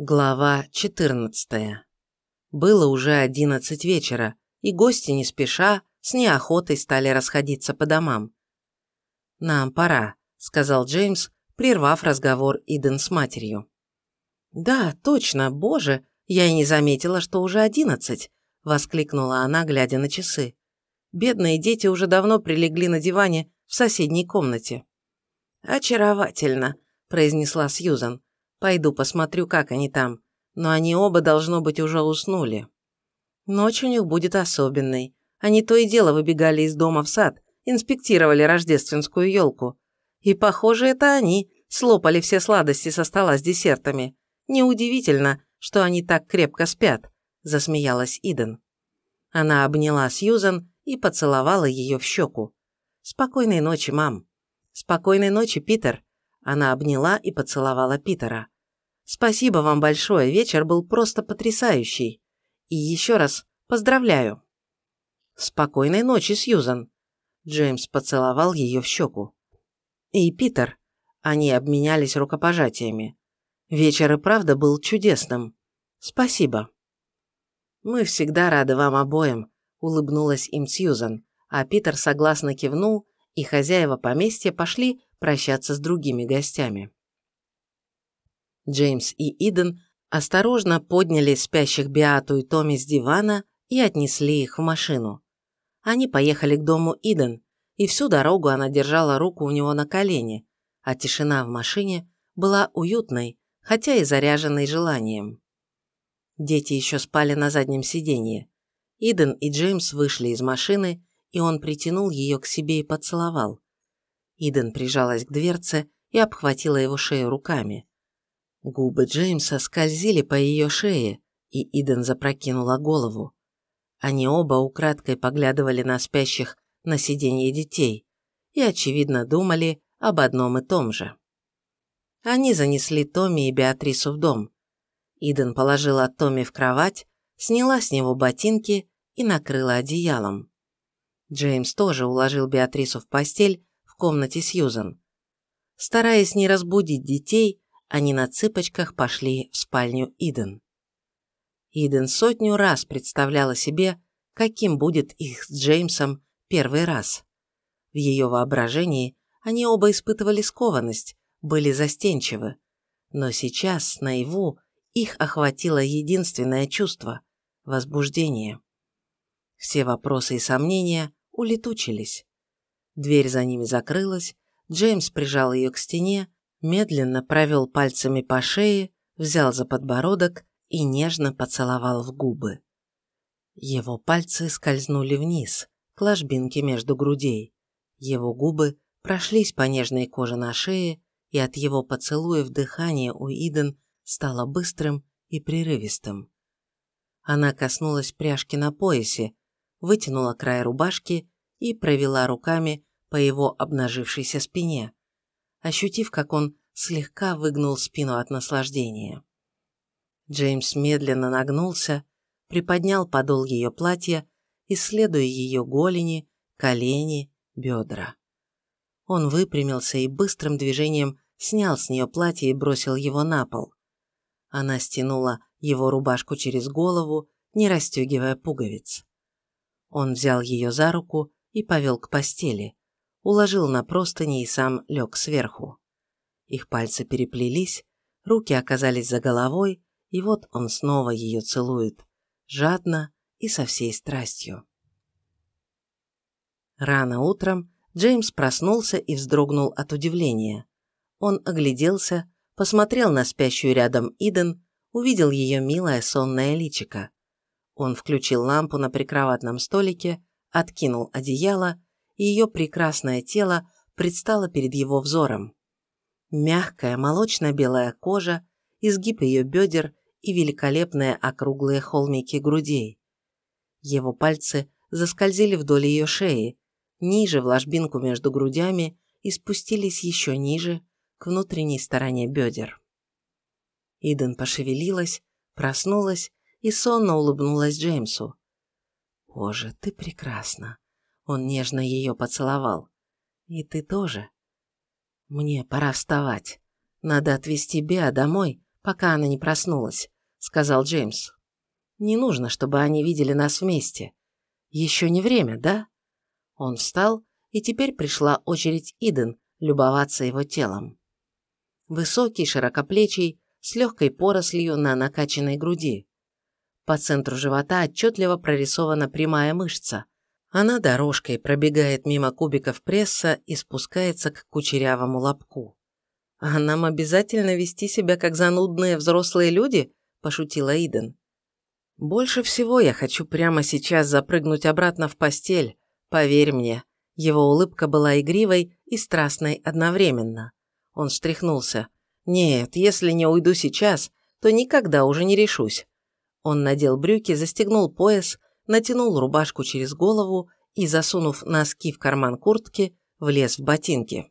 Глава 14. Было уже одиннадцать вечера, и гости не спеша, с неохотой стали расходиться по домам. «Нам пора», — сказал Джеймс, прервав разговор Иден с матерью. «Да, точно, боже, я и не заметила, что уже одиннадцать», — воскликнула она, глядя на часы. Бедные дети уже давно прилегли на диване в соседней комнате. «Очаровательно», — произнесла Сьюзан. Пойду посмотрю, как они там. Но они оба, должно быть, уже уснули. Ночь у них будет особенной. Они то и дело выбегали из дома в сад, инспектировали рождественскую елку. И, похоже, это они слопали все сладости со стола с десертами. Неудивительно, что они так крепко спят, засмеялась Иден. Она обняла Сьюзан и поцеловала ее в щеку. «Спокойной ночи, мам». «Спокойной ночи, Питер», она обняла и поцеловала Питера. «Спасибо вам большое, вечер был просто потрясающий. И еще раз поздравляю». «Спокойной ночи, Сьюзан». Джеймс поцеловал ее в щеку. «И Питер». Они обменялись рукопожатиями. Вечер и правда был чудесным. Спасибо. «Мы всегда рады вам обоим», – улыбнулась им Сьюзан, а Питер согласно кивнул, и хозяева поместья пошли прощаться с другими гостями. Джеймс и Иден осторожно подняли спящих Биату и Томми с дивана и отнесли их в машину. Они поехали к дому Иден, и всю дорогу она держала руку у него на колене, а тишина в машине была уютной, хотя и заряженной желанием. Дети еще спали на заднем сиденье. Иден и Джеймс вышли из машины, и он притянул ее к себе и поцеловал. Иден прижалась к дверце и обхватила его шею руками. Губы Джеймса скользили по ее шее, и Иден запрокинула голову. Они оба украдкой поглядывали на спящих на сиденье детей и, очевидно, думали об одном и том же. Они занесли Томми и Беатрису в дом. Иден положила Томми в кровать, сняла с него ботинки и накрыла одеялом. Джеймс тоже уложил Беатрису в постель комнате Сьюзан. Стараясь не разбудить детей, они на цыпочках пошли в спальню Иден. Иден сотню раз представляла себе, каким будет их с Джеймсом первый раз. В ее воображении они оба испытывали скованность, были застенчивы. Но сейчас, наяву, их охватило единственное чувство – возбуждение. Все вопросы и сомнения улетучились. Дверь за ними закрылась, Джеймс прижал ее к стене, медленно провел пальцами по шее, взял за подбородок и нежно поцеловал в губы. Его пальцы скользнули вниз, к ложбинке между грудей. Его губы прошлись по нежной коже на шее, и от его поцелуев дыхание у Иден стало быстрым и прерывистым. Она коснулась пряжки на поясе, вытянула край рубашки и провела руками по его обнажившейся спине, ощутив, как он слегка выгнул спину от наслаждения. Джеймс медленно нагнулся, приподнял подол ее платья, исследуя ее голени, колени, бедра. Он выпрямился и быстрым движением снял с нее платье и бросил его на пол. Она стянула его рубашку через голову, не расстегивая пуговиц. Он взял ее за руку и повел к постели, уложил на простыни и сам лег сверху. Их пальцы переплелись, руки оказались за головой, и вот он снова ее целует, жадно и со всей страстью. Рано утром Джеймс проснулся и вздрогнул от удивления. Он огляделся, посмотрел на спящую рядом Иден, увидел ее милое сонное личико. Он включил лампу на прикроватном столике, откинул одеяло и ее прекрасное тело предстало перед его взором. Мягкая молочно-белая кожа, изгиб ее бедер и великолепные округлые холмики грудей. Его пальцы заскользили вдоль ее шеи, ниже в ложбинку между грудями и спустились еще ниже, к внутренней стороне бедер. Иден пошевелилась, проснулась и сонно улыбнулась Джеймсу. «Боже, ты прекрасна!» Он нежно ее поцеловал. «И ты тоже?» «Мне пора вставать. Надо отвезти Беа домой, пока она не проснулась», — сказал Джеймс. «Не нужно, чтобы они видели нас вместе. Еще не время, да?» Он встал, и теперь пришла очередь Иден любоваться его телом. Высокий, широкоплечий, с легкой порослью на накачанной груди. По центру живота отчетливо прорисована прямая мышца. Она дорожкой пробегает мимо кубиков пресса и спускается к кучерявому лобку. «А нам обязательно вести себя как занудные взрослые люди?» – пошутила Иден. «Больше всего я хочу прямо сейчас запрыгнуть обратно в постель, поверь мне». Его улыбка была игривой и страстной одновременно. Он встряхнулся. «Нет, если не уйду сейчас, то никогда уже не решусь». Он надел брюки, застегнул пояс, натянул рубашку через голову и, засунув носки в карман куртки, влез в ботинки.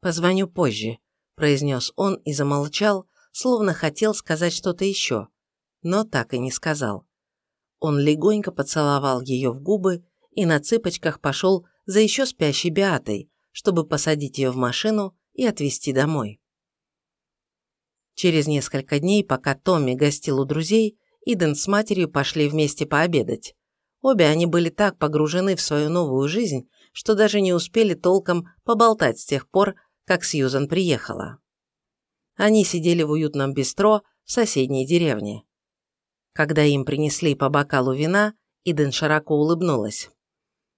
«Позвоню позже», произнес он и замолчал, словно хотел сказать что-то еще, но так и не сказал. Он легонько поцеловал ее в губы и на цыпочках пошел за еще спящей Беатой, чтобы посадить ее в машину и отвезти домой. Через несколько дней, пока Томми гостил у друзей, Иден с матерью пошли вместе пообедать. Обе они были так погружены в свою новую жизнь, что даже не успели толком поболтать с тех пор, как Сьюзан приехала. Они сидели в уютном бистро в соседней деревне. Когда им принесли по бокалу вина, Иден широко улыбнулась.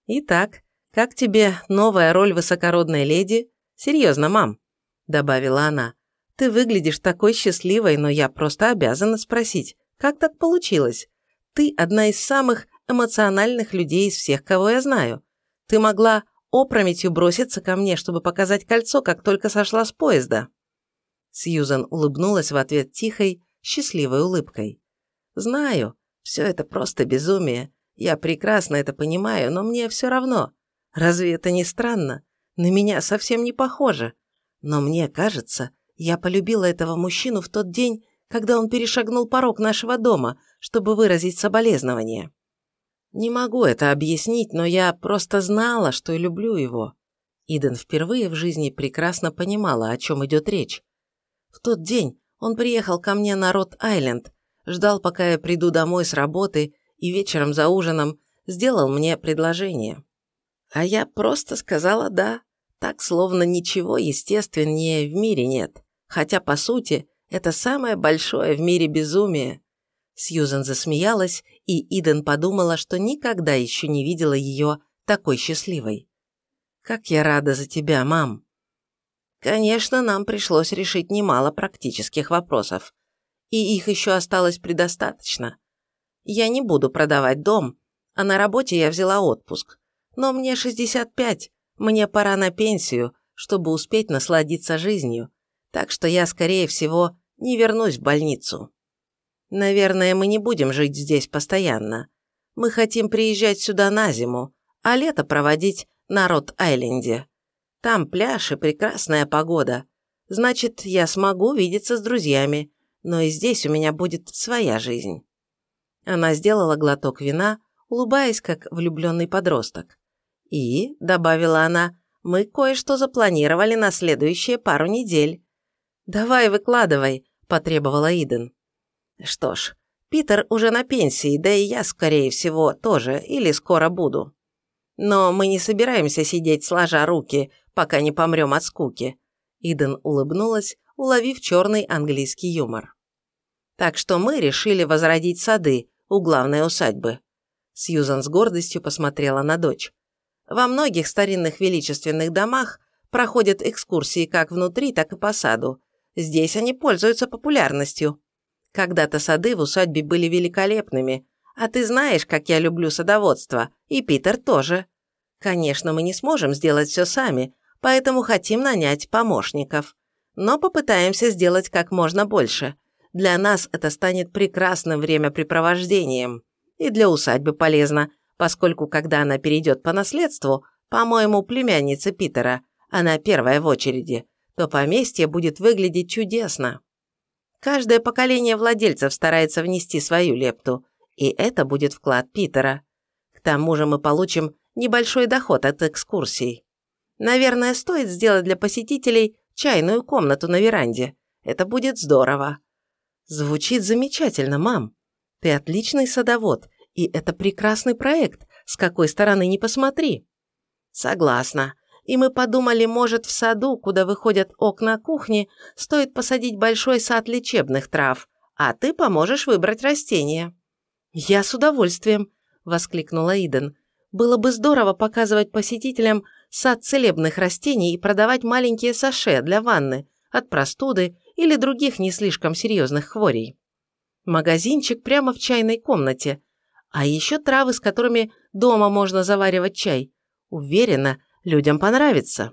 «Итак, как тебе новая роль высокородной леди? Серьезно, мам?» – добавила она. «Ты выглядишь такой счастливой, но я просто обязана спросить, как так получилось? Ты одна из самых эмоциональных людей из всех, кого я знаю. Ты могла опрометью броситься ко мне, чтобы показать кольцо, как только сошла с поезда». Сьюзан улыбнулась в ответ тихой, счастливой улыбкой. «Знаю, все это просто безумие. Я прекрасно это понимаю, но мне все равно. Разве это не странно? На меня совсем не похоже. Но мне кажется, я полюбила этого мужчину в тот день, когда он перешагнул порог нашего дома, чтобы выразить соболезнование. Не могу это объяснить, но я просто знала, что люблю его. Иден впервые в жизни прекрасно понимала, о чем идет речь. В тот день он приехал ко мне на Рот-Айленд, ждал, пока я приду домой с работы, и вечером за ужином сделал мне предложение. А я просто сказала «да», так словно ничего естественнее в мире нет, хотя, по сути, это самое большое в мире безумие. Сьюзен засмеялась, и Иден подумала, что никогда еще не видела ее такой счастливой. «Как я рада за тебя, мам!» Конечно, нам пришлось решить немало практических вопросов. И их еще осталось предостаточно. Я не буду продавать дом, а на работе я взяла отпуск. Но мне 65, мне пора на пенсию, чтобы успеть насладиться жизнью. Так что я, скорее всего, не вернусь в больницу. Наверное, мы не будем жить здесь постоянно. Мы хотим приезжать сюда на зиму, а лето проводить на Рот-Айленде. Там пляж и прекрасная погода. Значит, я смогу видеться с друзьями, но и здесь у меня будет своя жизнь». Она сделала глоток вина, улыбаясь, как влюбленный подросток. «И», — добавила она, — «мы кое-что запланировали на следующие пару недель». «Давай, выкладывай», — потребовала Иден. Что ж, Питер уже на пенсии, да и я, скорее всего, тоже, или скоро буду. Но мы не собираемся сидеть сложа руки, пока не помрем от скуки. Иден улыбнулась, уловив черный английский юмор. Так что мы решили возродить сады у главной усадьбы. Сьюзан с гордостью посмотрела на дочь. Во многих старинных величественных домах проходят экскурсии как внутри, так и по саду. Здесь они пользуются популярностью. Когда-то сады в усадьбе были великолепными, а ты знаешь, как я люблю садоводство, и Питер тоже. Конечно, мы не сможем сделать все сами, поэтому хотим нанять помощников. Но попытаемся сделать как можно больше. Для нас это станет прекрасным времяпрепровождением. И для усадьбы полезно, поскольку когда она перейдет по наследству, по-моему, племянница Питера, она первая в очереди, то поместье будет выглядеть чудесно. Каждое поколение владельцев старается внести свою лепту, и это будет вклад Питера. К тому же мы получим небольшой доход от экскурсий. Наверное, стоит сделать для посетителей чайную комнату на веранде. Это будет здорово. Звучит замечательно, мам. Ты отличный садовод, и это прекрасный проект, с какой стороны не посмотри. Согласна. И мы подумали, может, в саду, куда выходят окна кухни, стоит посадить большой сад лечебных трав, а ты поможешь выбрать растения. Я с удовольствием, воскликнула Иден. Было бы здорово показывать посетителям сад целебных растений и продавать маленькие саше для ванны от простуды или других не слишком серьезных хворей. Магазинчик прямо в чайной комнате, а еще травы, с которыми дома можно заваривать чай. Уверена, людям понравится.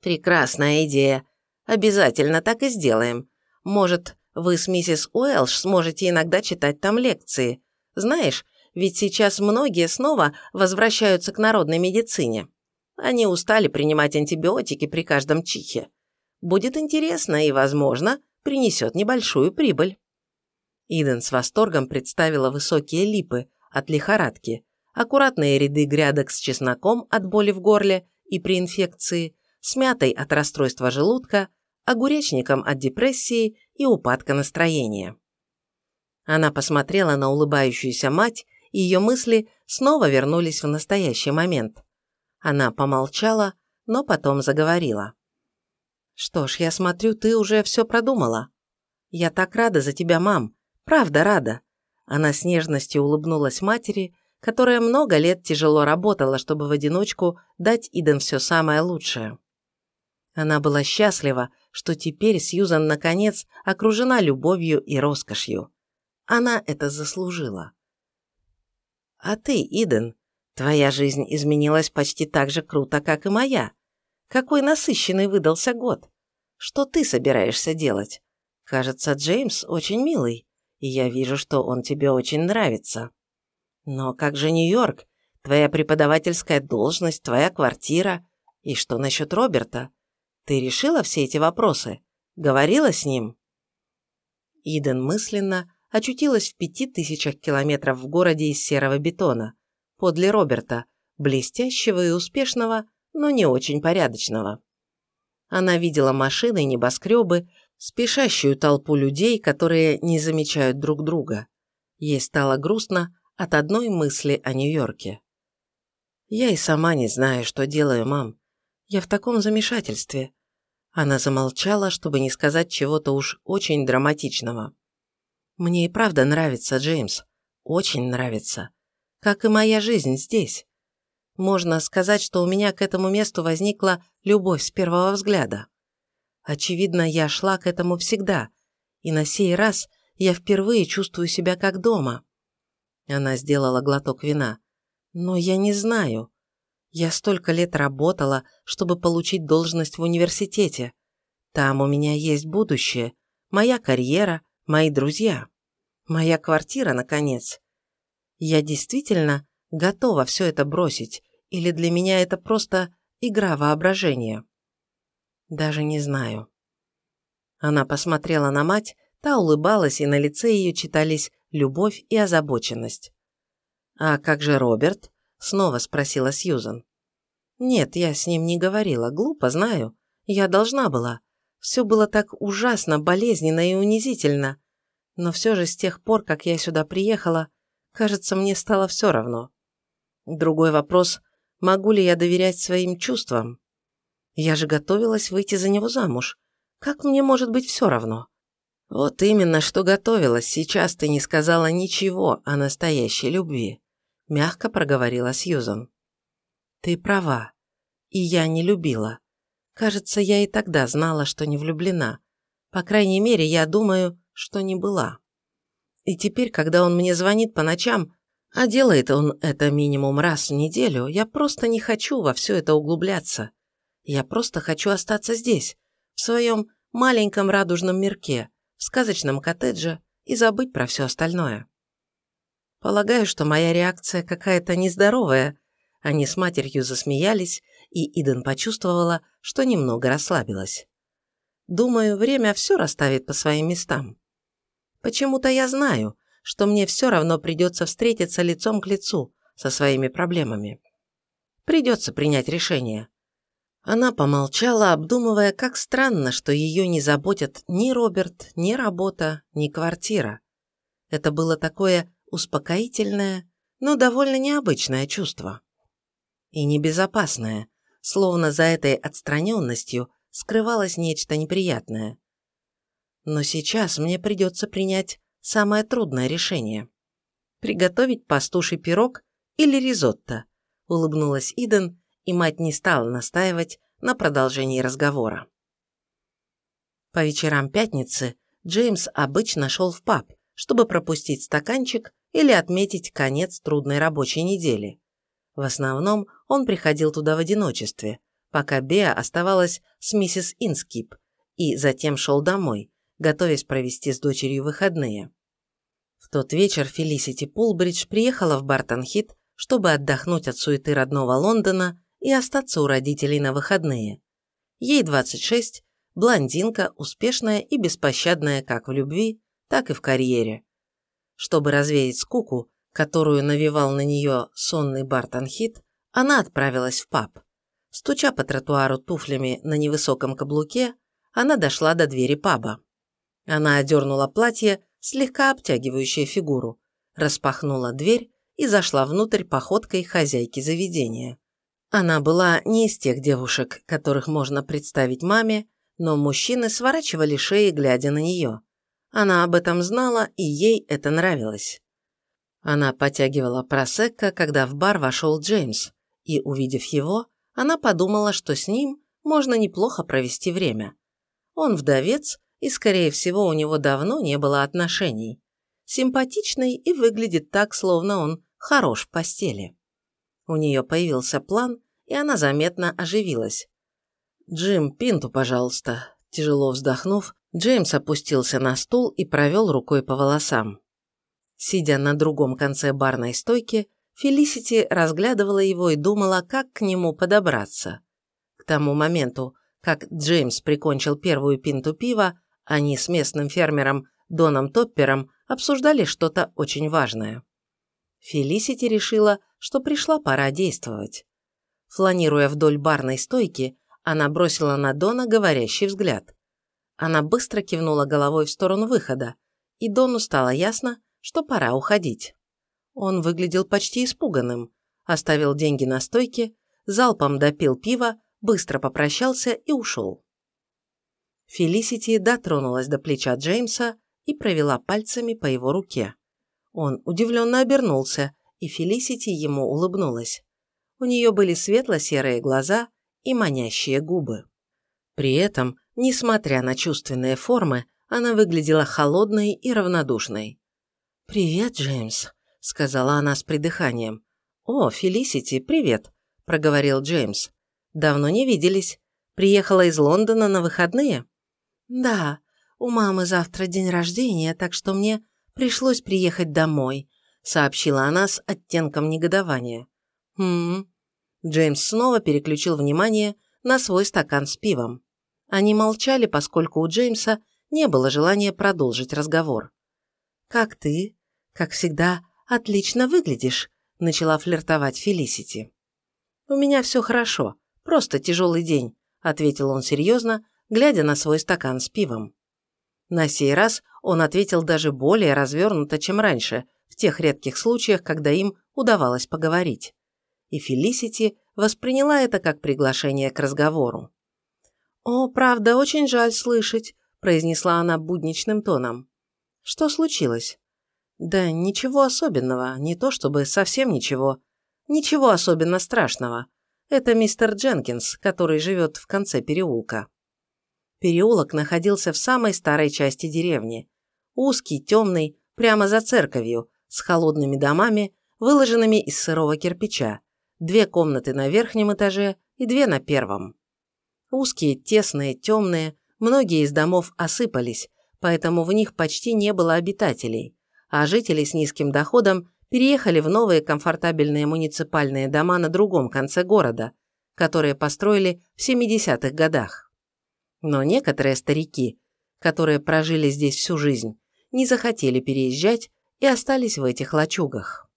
Прекрасная идея. Обязательно так и сделаем. Может, вы с миссис Уэлш сможете иногда читать там лекции. Знаешь, ведь сейчас многие снова возвращаются к народной медицине. Они устали принимать антибиотики при каждом чихе. Будет интересно и, возможно, принесет небольшую прибыль. Иден с восторгом представила высокие липы от лихорадки, аккуратные ряды грядок с чесноком от боли в горле и при инфекции, с мятой от расстройства желудка, огуречником от депрессии и упадка настроения. Она посмотрела на улыбающуюся мать и ее мысли снова вернулись в настоящий момент. Она помолчала, но потом заговорила. «Что ж, я смотрю, ты уже все продумала. Я так рада за тебя, мам. Правда рада». Она с нежностью улыбнулась матери, которая много лет тяжело работала, чтобы в одиночку дать Иден все самое лучшее. Она была счастлива, что теперь Сьюзан наконец окружена любовью и роскошью. Она это заслужила. А ты, Иден, твоя жизнь изменилась почти так же круто, как и моя. Какой насыщенный выдался год. Что ты собираешься делать? Кажется, Джеймс очень милый, и я вижу, что он тебе очень нравится. Но как же Нью-Йорк? Твоя преподавательская должность, твоя квартира. И что насчет Роберта? Ты решила все эти вопросы? Говорила с ним?» Иден мысленно очутилась в пяти тысячах километров в городе из серого бетона, подле Роберта, блестящего и успешного, но не очень порядочного. Она видела машины небоскребы, спешащую толпу людей, которые не замечают друг друга. Ей стало грустно от одной мысли о Нью-Йорке. «Я и сама не знаю, что делаю, мам. Я в таком замешательстве». Она замолчала, чтобы не сказать чего-то уж очень драматичного. Мне и правда нравится Джеймс. Очень нравится. Как и моя жизнь здесь. Можно сказать, что у меня к этому месту возникла любовь с первого взгляда. Очевидно, я шла к этому всегда, и на сей раз я впервые чувствую себя как дома. Она сделала глоток вина. Но я не знаю. Я столько лет работала, чтобы получить должность в университете. Там у меня есть будущее, моя карьера, мои друзья, моя квартира, наконец. Я действительно готова все это бросить, или для меня это просто игра воображения? Даже не знаю. Она посмотрела на мать, та улыбалась, и на лице ее читались любовь и озабоченность. «А как же Роберт?» – снова спросила Сьюзан. «Нет, я с ним не говорила, глупо, знаю. Я должна была. Все было так ужасно, болезненно и унизительно. Но все же с тех пор, как я сюда приехала, кажется, мне стало все равно. Другой вопрос, могу ли я доверять своим чувствам? Я же готовилась выйти за него замуж. Как мне может быть все равно? Вот именно, что готовилась. Сейчас ты не сказала ничего о настоящей любви. Мягко проговорила Сьюзан. Ты права. И я не любила. Кажется, я и тогда знала, что не влюблена. По крайней мере, я думаю, что не была. И теперь, когда он мне звонит по ночам, а делает он это минимум раз в неделю, я просто не хочу во все это углубляться. Я просто хочу остаться здесь, в своем маленьком радужном мирке, в сказочном коттедже и забыть про все остальное. Полагаю, что моя реакция какая-то нездоровая. Они с матерью засмеялись, и Иден почувствовала, что немного расслабилась. Думаю, время все расставит по своим местам. Почему-то я знаю, что мне все равно придется встретиться лицом к лицу со своими проблемами. Придется принять решение. Она помолчала, обдумывая, как странно, что ее не заботят ни Роберт, ни работа, ни квартира. Это было такое успокоительное, но довольно необычное чувство. И небезопасное, словно за этой отстраненностью скрывалось нечто неприятное. Но сейчас мне придется принять самое трудное решение. Приготовить пастуший пирог или ризотто, улыбнулась Иден, и мать не стала настаивать на продолжении разговора. По вечерам пятницы Джеймс обычно шел в паб, чтобы пропустить стаканчик или отметить конец трудной рабочей недели. В основном он приходил туда в одиночестве, пока Беа оставалась с миссис Инскип, и затем шел домой, готовясь провести с дочерью выходные. В тот вечер Фелисити Пулбридж приехала в Бартон-Хит, чтобы отдохнуть от суеты родного Лондона и остаться у родителей на выходные. Ей 26, блондинка, успешная и беспощадная как в любви, так и в карьере. Чтобы развеять скуку, которую навевал на нее сонный Бартон Хит, она отправилась в паб. Стуча по тротуару туфлями на невысоком каблуке, она дошла до двери паба. Она одернула платье, слегка обтягивающее фигуру, распахнула дверь и зашла внутрь походкой хозяйки заведения. Она была не из тех девушек, которых можно представить маме, но мужчины сворачивали шеи, глядя на нее. Она об этом знала, и ей это нравилось. Она потягивала просекко, когда в бар вошел Джеймс, и, увидев его, она подумала, что с ним можно неплохо провести время. Он вдовец, и, скорее всего, у него давно не было отношений. Симпатичный и выглядит так, словно он хорош в постели. У нее появился план, и она заметно оживилась. «Джим, пинту, пожалуйста», Тяжело вздохнув, Джеймс опустился на стул и провел рукой по волосам. Сидя на другом конце барной стойки, Фелисити разглядывала его и думала, как к нему подобраться. К тому моменту, как Джеймс прикончил первую пинту пива, они с местным фермером Доном Топпером обсуждали что-то очень важное. Фелисити решила, что пришла пора действовать. Фланируя вдоль барной стойки, она бросила на Дона говорящий взгляд. Она быстро кивнула головой в сторону выхода, и Дону стало ясно, что пора уходить. Он выглядел почти испуганным, оставил деньги на стойке, залпом допил пиво, быстро попрощался и ушел. Фелисити дотронулась до плеча Джеймса и провела пальцами по его руке. Он удивленно обернулся, и Фелисити ему улыбнулась. У нее были светло-серые глаза и манящие губы. При этом, несмотря на чувственные формы, она выглядела холодной и равнодушной. «Привет, Джеймс», — сказала она с придыханием. «О, Фелисити, привет», — проговорил Джеймс. «Давно не виделись. Приехала из Лондона на выходные?» «Да, у мамы завтра день рождения, так что мне пришлось приехать домой», — сообщила она с оттенком негодования. «Хм, Джеймс снова переключил внимание на свой стакан с пивом. Они молчали, поскольку у Джеймса не было желания продолжить разговор. «Как ты? Как всегда, отлично выглядишь», – начала флиртовать Фелисити. «У меня все хорошо, просто тяжелый день», – ответил он серьезно, глядя на свой стакан с пивом. На сей раз он ответил даже более развернуто, чем раньше, в тех редких случаях, когда им удавалось поговорить и Фелисити восприняла это как приглашение к разговору. «О, правда, очень жаль слышать», – произнесла она будничным тоном. «Что случилось?» «Да ничего особенного, не то чтобы совсем ничего. Ничего особенно страшного. Это мистер Дженкинс, который живет в конце переулка». Переулок находился в самой старой части деревни. Узкий, темный, прямо за церковью, с холодными домами, выложенными из сырого кирпича, две комнаты на верхнем этаже и две на первом. Узкие, тесные, темные, многие из домов осыпались, поэтому в них почти не было обитателей, а жители с низким доходом переехали в новые комфортабельные муниципальные дома на другом конце города, которые построили в 70-х годах. Но некоторые старики, которые прожили здесь всю жизнь, не захотели переезжать и остались в этих лачугах.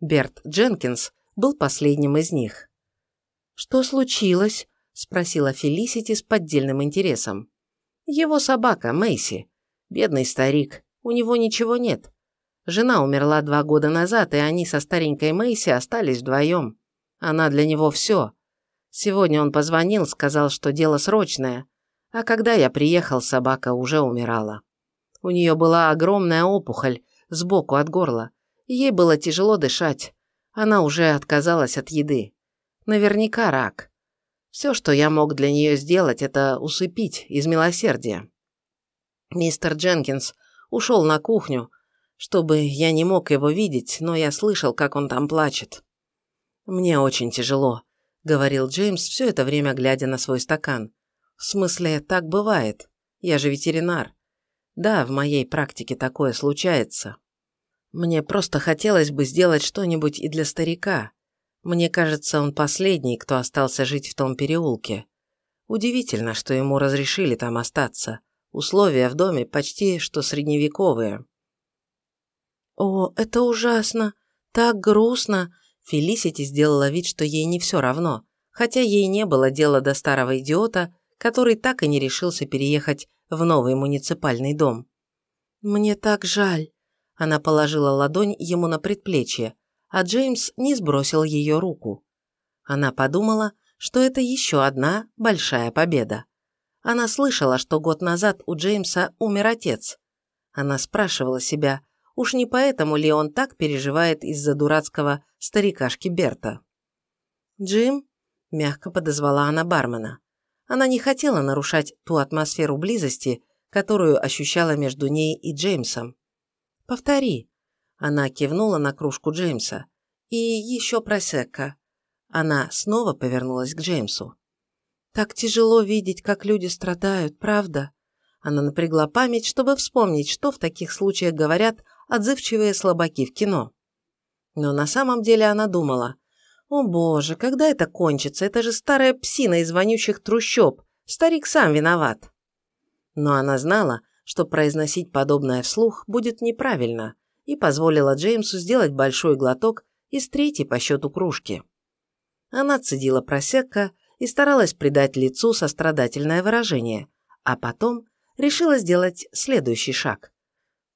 Берт Дженкинс был последним из них. «Что случилось?» –– спросила Фелисити с поддельным интересом. «Его собака, Мэйси. Бедный старик, у него ничего нет. Жена умерла два года назад, и они со старенькой Мэйси остались вдвоем. Она для него все. Сегодня он позвонил, сказал, что дело срочное, а когда я приехал, собака уже умирала. У нее была огромная опухоль сбоку от горла, ей было тяжело дышать. Она уже отказалась от еды. Наверняка рак. Все, что я мог для нее сделать, это усыпить из милосердия. Мистер Дженкинс ушел на кухню, чтобы я не мог его видеть, но я слышал, как он там плачет. «Мне очень тяжело», — говорил Джеймс, все это время глядя на свой стакан. В смысле, так бывает. Я же ветеринар. Да, в моей практике такое случается. Мне просто хотелось бы сделать что-нибудь и для старика. Мне кажется, он последний, кто остался жить в том переулке. Удивительно, что ему разрешили там остаться. Условия в доме почти что средневековые. «О, это ужасно! Так грустно!» Фелисити сделала вид, что ей не все равно, хотя ей не было дела до старого идиота, который так и не решился переехать в новый муниципальный дом. «Мне так жаль», – она положила ладонь ему на предплечье, а Джеймс не сбросил ее руку. Она подумала, что это еще одна большая победа. Она слышала, что год назад у Джеймса умер отец. Она спрашивала себя, уж не поэтому ли он так переживает из-за дурацкого старикашки Берта. «Джим?» – мягко подозвала она бармена. Она не хотела нарушать ту атмосферу близости, которую ощущала между ней и Джеймсом. «Повтори». Она кивнула на кружку Джеймса. «И еще просекка». Она снова повернулась к Джеймсу. «Так тяжело видеть, как люди страдают, правда?» Она напрягла память, чтобы вспомнить, что в таких случаях говорят отзывчивые слабаки в кино. Но на самом деле она думала, о боже, когда это кончится? Это же старая псина из вонючих трущоб. Старик сам виноват. Но она знала, что произносить подобное вслух будет неправильно, и позволила Джеймсу сделать большой глоток из третьей по счету кружки. Она цедила просекка и старалась придать лицу сострадательное выражение, а потом решила сделать следующий шаг.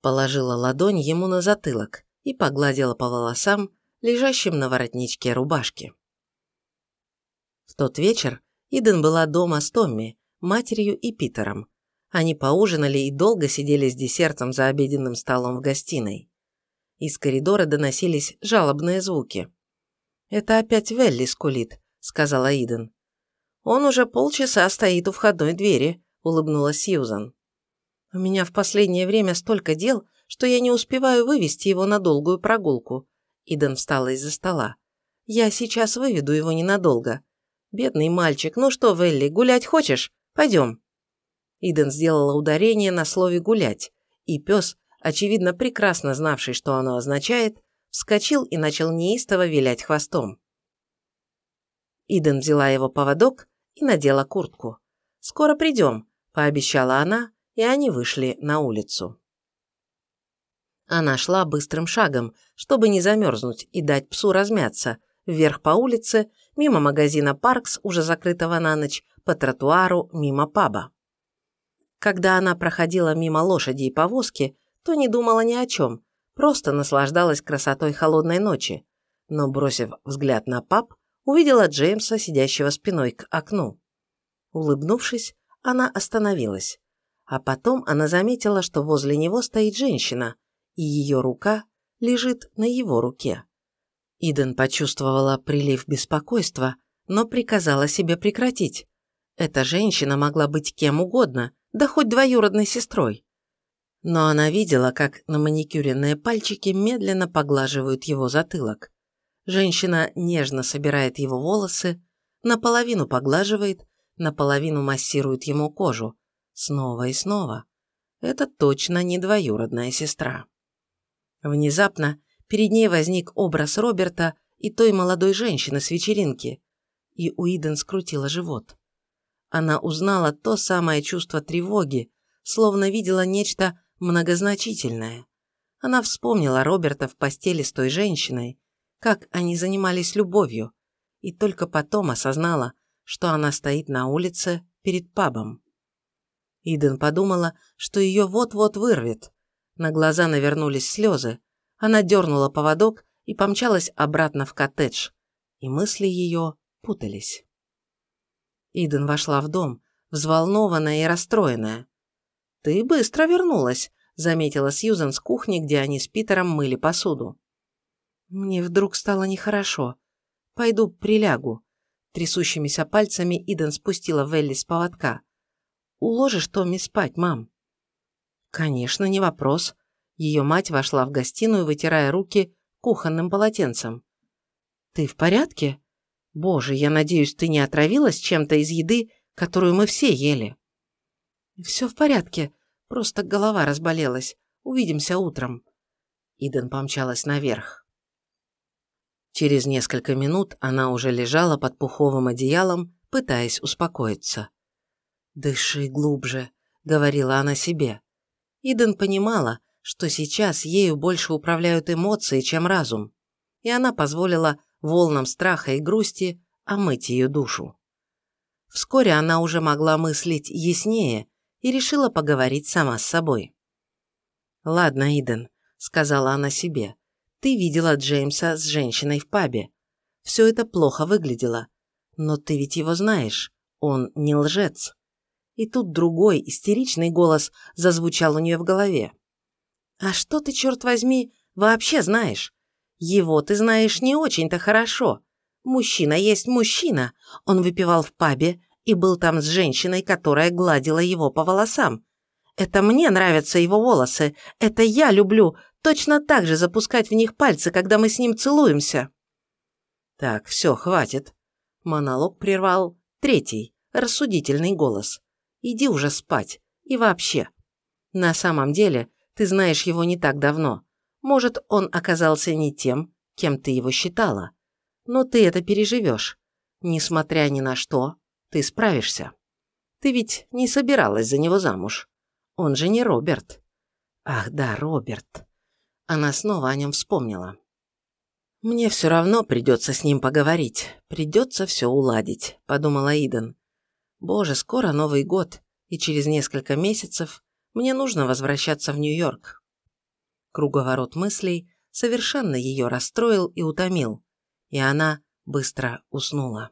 Положила ладонь ему на затылок и погладила по волосам, лежащим на воротничке рубашки. В тот вечер Иден была дома с Томми, матерью и Питером. Они поужинали и долго сидели с десертом за обеденным столом в гостиной. Из коридора доносились жалобные звуки. «Это опять Велли скулит», — сказала Иден. «Он уже полчаса стоит у входной двери», — улыбнулась Сьюзан. «У меня в последнее время столько дел, что я не успеваю вывести его на долгую прогулку», Иден встала из-за стола. «Я сейчас выведу его ненадолго. Бедный мальчик, ну что, Велли, гулять хочешь? Пойдем». Иден сделала ударение на слове «гулять», и пес, очевидно прекрасно знавший, что оно означает, вскочил и начал неистово вилять хвостом. Иден взяла его поводок и надела куртку. «Скоро придем», – пообещала она, и они вышли на улицу. Она шла быстрым шагом, чтобы не замерзнуть и дать псу размяться, вверх по улице, мимо магазина «Паркс», уже закрытого на ночь, по тротуару, мимо паба. Когда она проходила мимо лошади и повозки, то не думала ни о чем, просто наслаждалась красотой холодной ночи, но, бросив взгляд на паб, увидела Джеймса, сидящего спиной к окну. Улыбнувшись, она остановилась, а потом она заметила, что возле него стоит женщина – и ее рука лежит на его руке. Иден почувствовала прилив беспокойства, но приказала себе прекратить. Эта женщина могла быть кем угодно, да хоть двоюродной сестрой. Но она видела, как на маникюренные пальчики медленно поглаживают его затылок. Женщина нежно собирает его волосы, наполовину поглаживает, наполовину массирует ему кожу. Снова и снова. Это точно не двоюродная сестра. Внезапно перед ней возник образ Роберта и той молодой женщины с вечеринки, и Уиден скрутила живот. Она узнала то самое чувство тревоги, словно видела нечто многозначительное. Она вспомнила Роберта в постели с той женщиной, как они занимались любовью, и только потом осознала, что она стоит на улице перед пабом. Иден подумала, что ее вот-вот вырвет. На глаза навернулись слезы. Она дернула поводок и помчалась обратно в коттедж. И мысли ее путались. Иден вошла в дом, взволнованная и расстроенная. «Ты быстро вернулась», – заметила Сьюзан с кухни, где они с Питером мыли посуду. «Мне вдруг стало нехорошо. Пойду прилягу». Трясущимися пальцами Иден спустила Велли с поводка. «Уложишь Томми спать, мам?» «Конечно, не вопрос». Ее мать вошла в гостиную, вытирая руки кухонным полотенцем. «Ты в порядке? Боже, я надеюсь, ты не отравилась чем-то из еды, которую мы все ели?» «Все в порядке, просто голова разболелась. Увидимся утром». Иден помчалась наверх. Через несколько минут она уже лежала под пуховым одеялом, пытаясь успокоиться. «Дыши глубже», — говорила она себе. Иден понимала, что сейчас ею больше управляют эмоции, чем разум, и она позволила волнам страха и грусти омыть ее душу. Вскоре она уже могла мыслить яснее и решила поговорить сама с собой. «Ладно, Иден», — сказала она себе, ты видела Джеймса с женщиной в пабе. Все это плохо выглядело. Но ты ведь его знаешь. Он не лжец. И тут другой, истеричный голос зазвучал у нее в голове. «А что ты, черт возьми, вообще знаешь? Его ты знаешь не очень-то хорошо. Мужчина есть мужчина. Он выпивал в пабе и был там с женщиной, которая гладила его по волосам. Это мне нравятся его волосы. Это я люблю точно так же запускать в них пальцы, когда мы с ним целуемся. Так, все, хватит. Монолог прервал третий, рассудительный голос. Иди уже спать. И вообще. На самом деле, ты знаешь его не так давно. Может, он оказался не тем, кем ты его считала. Но ты это переживешь. Несмотря ни на что, ты справишься. Ты ведь не собиралась за него замуж. Он же не Роберт. Ах да, Роберт. Она снова о нем вспомнила. «Мне все равно придется с ним поговорить, придется все уладить», – подумала Иден. «Боже, скоро Новый год, и через несколько месяцев мне нужно возвращаться в Нью-Йорк». Круговорот мыслей совершенно ее расстроил и утомил, и она быстро уснула.